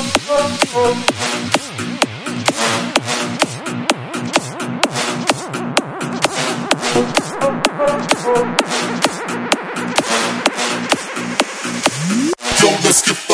Yo, let's get